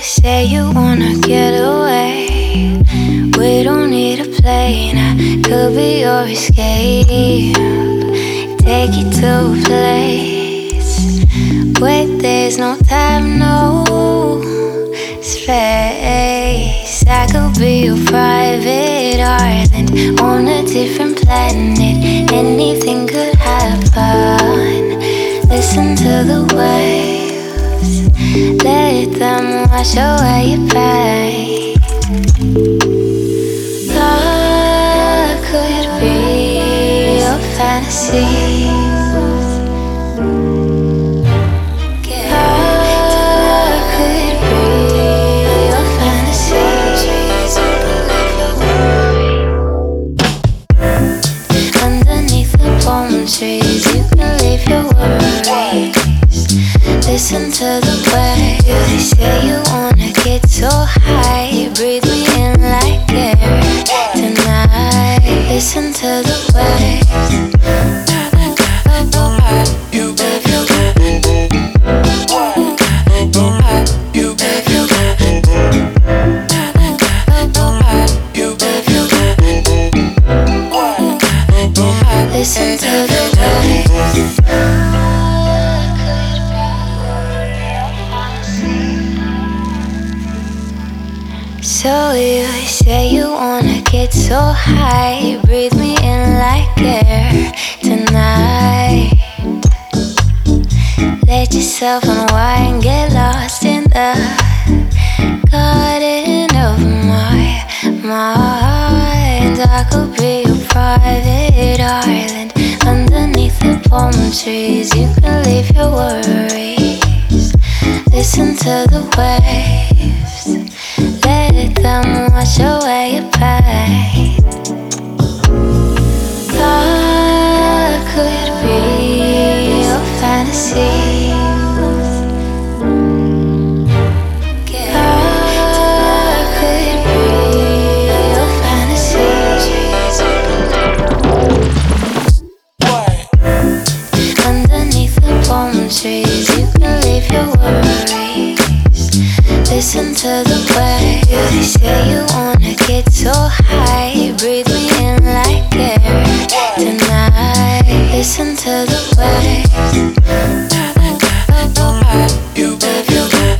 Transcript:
say you wanna get away. We don't need a plane, I could be your escape. Take you to a place where there's no time, no space. I could be your private island on a different planet. Anything wash away your pain. Love could be your fantasy. Listen to the waves. They say you wanna get so high, breathe me in like air tonight. Listen to the So you say you wanna get so high, breathe me in like air tonight. Let yourself unwind, get lost in the garden of my mind. I could be your private island underneath the palm trees. You can leave your worries. Listen to the waves, them wash away your. Love could be your fantasy. Trees, you can leave your worries listen to the way you say you wanna get so high. Breathe me in like air tonight. Listen to the way you, you, you, you,